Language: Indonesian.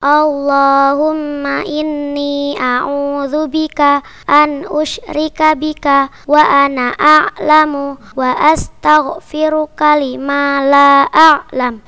Allahumma inni a'udzubika an usyrika bika wa ana a'lamu wa astaghfiruka lima la a'lam.